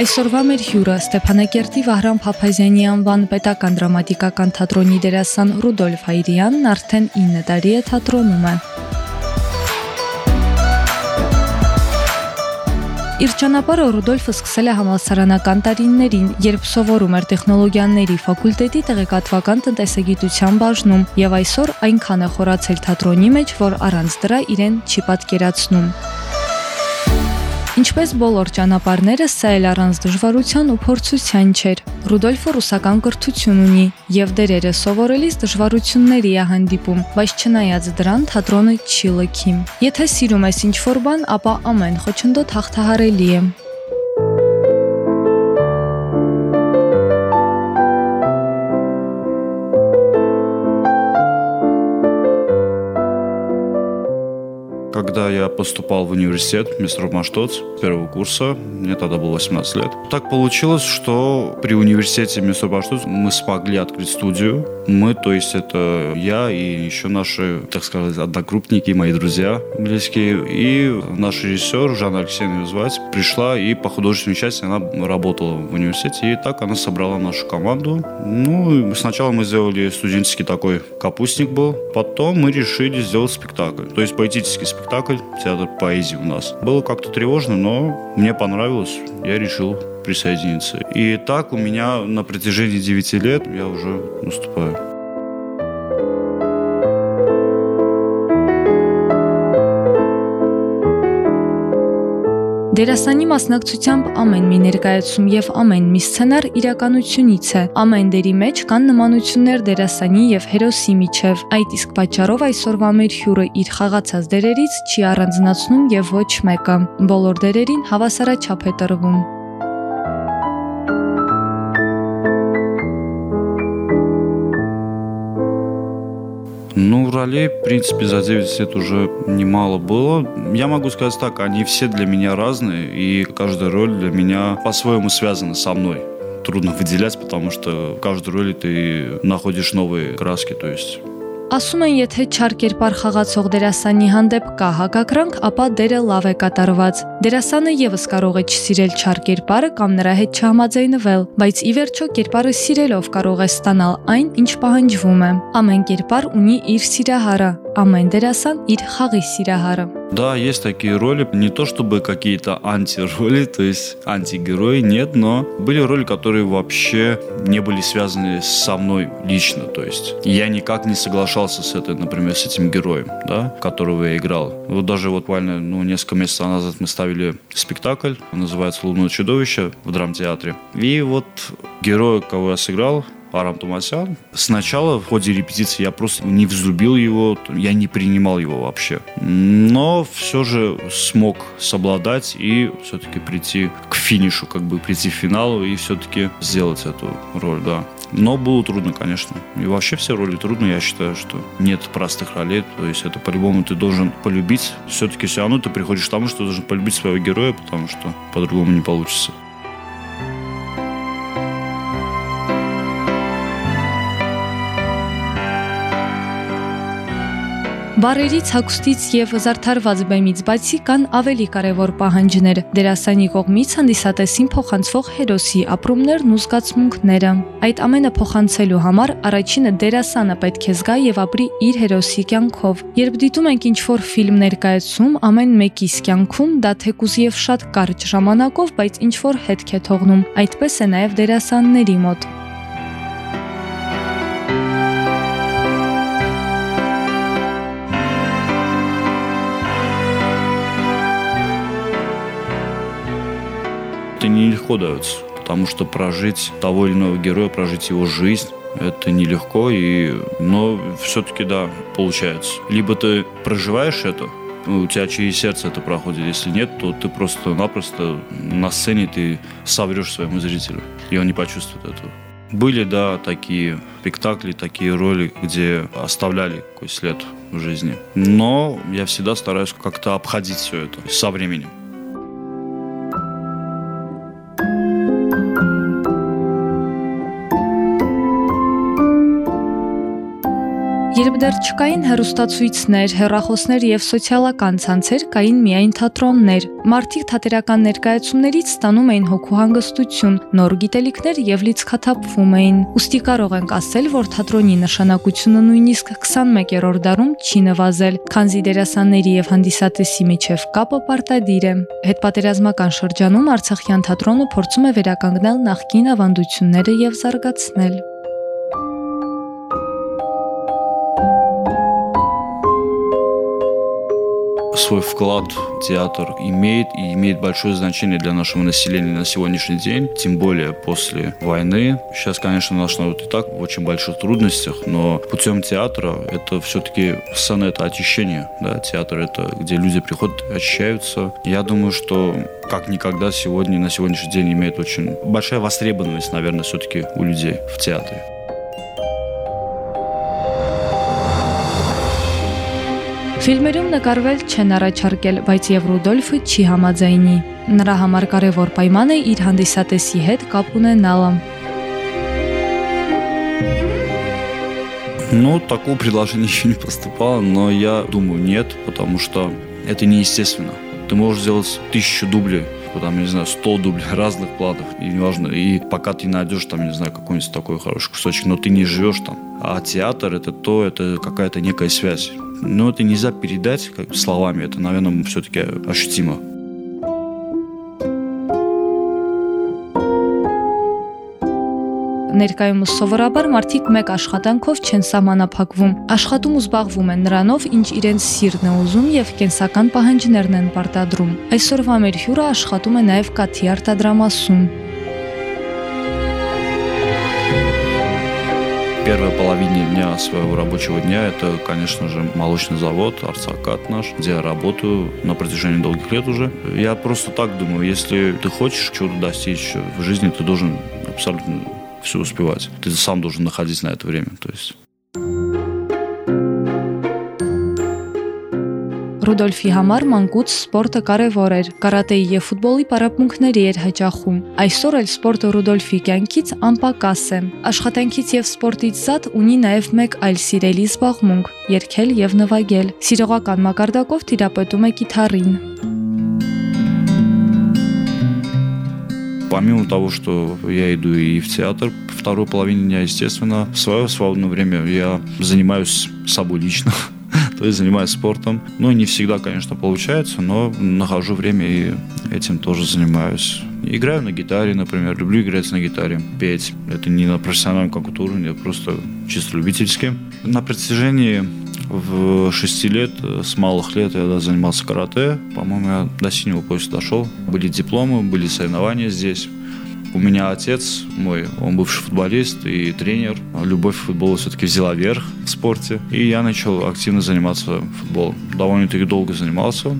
Այսօրվա մեր հյուրը Ստեփանակերտի Վահրամ Փափազյանի անվան պետական դրամատիկական թատրոնի դերասան Ռուդոլֆ Հայրյանն արդեն 9 տարի է թատրոնում է։ Իր ճանապարհը Ռուդոլֆը սկսել է համալսարանական տարիներին, երբ սովորում էր տեխնոլոգիաների ֆակուլտետի տեղեկատվական տնտեսագիտության բաժնում, եւ այսօր այնքան է խորացել թատրոնի մեջ, որ առանց դրա իրեն չի պատկերացնում։ Ինչպես բոլոր ճանապարհները, սա էլ առանց դժվարության ու փորձության չէր։ Ռուդոլֆը ռուսական կրթություն ունի եւ դերերը սովորելիս դժվարությունների է հանդիպում, բայց չնայած դրան թատրոնը չի լքի։ Եթե սիրում ես ինչ-որ բան, ապա ամեն խոչընդոտ հաղթահարելի է։ когда я поступал в университет мистер Маштоц первого курса, мне тогда было 18 лет. Так получилось, что при университете мистер Маштоц мы смогли открыть студию. Мы, то есть это я и еще наши, так сказать, одногруппники, мои друзья близкие. И наш режиссер Жанна Алексеевна звать пришла и по художественной части она работала в университете. И так она собрала нашу команду. Ну, сначала мы сделали студенческий такой капустник был. Потом мы решили сделать спектакль. То есть поэтический спектакль спектакль, театр поэзии у нас. Было как-то тревожно, но мне понравилось, я решил присоединиться. И так у меня на протяжении 9 лет я уже наступаю. Դերասանի մասնակցությամբ ամեն մի ներկայացում եւ ամեն մի սցենար իրականությունից է։ Ամեն դերի մեջ կան նմանություններ դերասանի եւ հերոսի միջև։ Այդ իսկ պատճառով այսօրվա մեր հյուրը իր խաղացած դերերից չի առանձնացնում եւ ոչ մեկը։ Բոլոր դերերին հավասարաչափ է տրվում։ Ну, ролей, в принципе, за 9 лет уже немало было. Я могу сказать так, они все для меня разные, и каждая роль для меня по-своему связана со мной. Трудно выделять, потому что в каждой роли ты находишь новые краски, то есть Ասում են, եթե չար կերպար խաղացող դերասանի հանդեպ կա հակակրանք, ապա դերը լավ է կատարված։ Դերասանը եւս կարող է չսիրել չար կերպարը կամ նրա հետ չհամաձայնվել, բայց ի վերջո կերպարը սիրելով կարող է ստանալ այն, ինչ պահանջվում է։ Ամեն կերպար ունի իր սիրահարը, ամեն դերասան իր խաղի սիրահարը։ Да, есть такие роли. Не то чтобы какие-то антироли, то есть антигерои, нет, но были роли, которые вообще не были связаны со мной лично. То есть я никак не соглашался с этой, например, с этим героем, да, которого я играл. Вот даже вот буквально ну, несколько месяцев назад мы ставили спектакль, называется «Лунное чудовище» в драмтеатре. И вот герой, кого я сыграл, Арам Тумасян. Сначала в ходе репетиции я просто не взлюбил его, я не принимал его вообще. Но все же смог собладать и все-таки прийти к финишу, как бы прийти к финалу и все-таки сделать эту роль, да. Но было трудно, конечно. И вообще все роли трудно. Я считаю, что нет простых ролей. То есть это по-любому ты должен полюбить. Все-таки все равно ты приходишь к тому, что ты должен полюбить своего героя, потому что по-другому не получится. Բարերից հագուստից եւ զարդարված բեմից բացի կան ավելի կարևոր պահանջներ՝ դերասանի կողմից հանդիսատեսին փոխանցվող հերոսի ապրումներն ու զգացմունքները։ Այդ ամենը փոխանցելու համար առաջինը դերասանը պետք է զգա եւ ապրի իր հերոսի կյանքով։ Երբ դիտում ենք ինչ-որ ֆիլմ ներկայացում, ամեն մեկի կյանքում դա թեկուզ եւ շատ կարճ ժամանակով, բայց ինչ-որ հետք է թողնում։ Այդպես է նաեւ դերասանների մոտ։ это нелегко дается, потому что прожить того или иного героя, прожить его жизнь, это нелегко, и... но все-таки да, получается. Либо ты проживаешь это, у тебя через сердце это проходит. Если нет, то ты просто-напросто на сцене ты соврешь своему зрителю, и он не почувствует этого. Были, да, такие спектакли, такие роли, где оставляли какой след в жизни. Но я всегда стараюсь как-то обходить все это со временем. Երբ դեռ չկային հերոստացույցներ, հերախոսներ եւ սոցիալական ցանցեր, կային միայն թատրոններ։ Մարդիկ թատերական ներկայացումներից ստանում էին հոգու հանգստություն, նոր գիտելիքներ եւ լիցքաթափվում էին։ Ոստի կարող ենք ասել, որ թատրոնի նշանակությունը նույնիսկ 21-րդ դարում չի նվազել, քանզի դերասանների եւ հանդիսատեսի միջև կապը պարտադիր է։ Հետպատերազմական շրջանում Արցախյան թատրոնը փորձում է վերականգնել նախկին ավանդությունները եւ զարգացնել։ свой вклад театр имеет и имеет большое значение для нашего населения на сегодняшний день, тем более после войны. Сейчас, конечно, наш народ и так в очень больших трудностях, но путем театра это все-таки сцена это очищение, да, театр это где люди приходят, очищаются. Я думаю, что как никогда сегодня, на сегодняшний день имеет очень большая востребованность, наверное, все-таки у людей в театре. Ֆիլմերում նկարվել չեն առաջարկել, բայց եւ Ռուդոլֆը չի համաձայնի։ Նրա համար կարևոր պայման է իր հանդիսատեսի հետ կապ ունենալը։ Ну, такого предложения еще не поступало, но я думаю, нет, потому что это неестественно. Ты можешь сделать тысячу дублей, там, не знаю, сто дублей разных планов, и неважно, и пока ты найдешь там, не знаю, какой-нибудь такой хороший кусочек, но ты не живешь там. А театр это то, это какая-то некая связь. Но это нельзя передать как, словами, это, наверное, все-таки ощутимо. Ներկայումս սովորաբար մարդիկ մեկ աշխատանքով չեն սահմանափակվում։ Աշխատում ու զբաղվում են նրանով, ինչ իրենց սիրտն է ուզում եւ կենսական պահանջներն են պարտադրում։ Այսօրվա մեր հյուրը աշխատում է նաեւ կաթի արտադրամասում։ первой половине дня своего рабочего дня это, конечно же, молочный завод, Арцакат наш, где я работаю на протяжении долгих лет уже. Я просто так думаю, если ты хочешь чего-то достичь в жизни, ты должен абсолютно все успевать. Ты сам должен находить на это время. То есть Ռուդոլֆի համար մանկուց սպորտը կարևոր էր։ Կարատեի եւ ֆուտբոլի պարապմունքների էր հաճախում։ Այսօր էլ սպորտը Ռուդոլֆի կյանքից անպակաս է։ Աշխատանքից եւ սպորտից զատ ունի նաեւ մեկ այլ սիրելի զբաղմունք՝ երգել եւ նվագել։ Սիրողական մակարդակով թիրապետում է կիթառին։ Помимо того, что я иду и в театр, второй половине дня, естественно, в свое свободное время я занимаюсь собой лично. то есть занимаюсь спортом. Ну, не всегда, конечно, получается, но нахожу время и этим тоже занимаюсь. Играю на гитаре, например, люблю играть на гитаре, петь. Это не на профессиональном каком-то уровне, просто чисто любительски. На протяжении в шести лет, с малых лет я да, занимался карате. По-моему, я до синего пояса дошел. Были дипломы, были соревнования здесь. У меня отец мой, он бывший футболист и тренер. Любовь к футболу все-таки взяла верх в спорте. И я начал активно заниматься футболом. Довольно-таки долго занимался.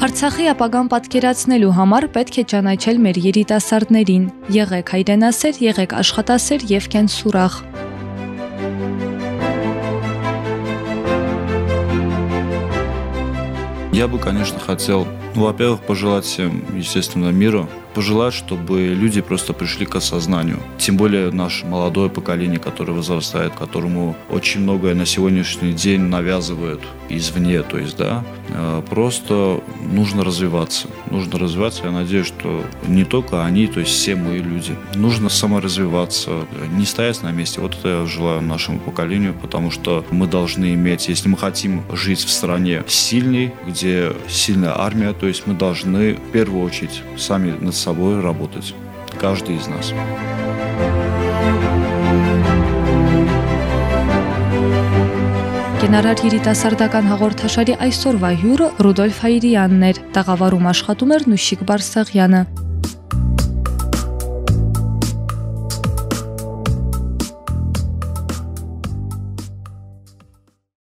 Արցախի ապագան պատկերացնելու համար պետք է ճանաչել մեր երիտասարդներին։ Եղեք հայրենասեր, եղեք աշխատասեր եւ կենսուրախ։ Я бы, конечно, хотел, ну, во-первых, пожелать всем, естественно, миру, пожелать, чтобы люди просто пришли к осознанию. Тем более наше молодое поколение, которое возрастает, которому очень многое на сегодняшний день навязывают извне, то есть, да, э, просто нужно развиваться. Нужно развиваться, я надеюсь, что не только они, то есть все мы люди. Нужно саморазвиваться, не стоять на месте. Вот это я желаю нашему поколению, потому что мы должны иметь, если мы хотим жить в стране сильной, где сильная армия, то есть мы должны в первую очередь сами над собой работать. Каждый из нас. Կենարար երիտասարդական հաղորդաշարի այսօրվա հյուրը Ռուդոլֆ Հայրյանն էր, տաղավարում աշխատում էր Նուշիկ Բարսեղյանը։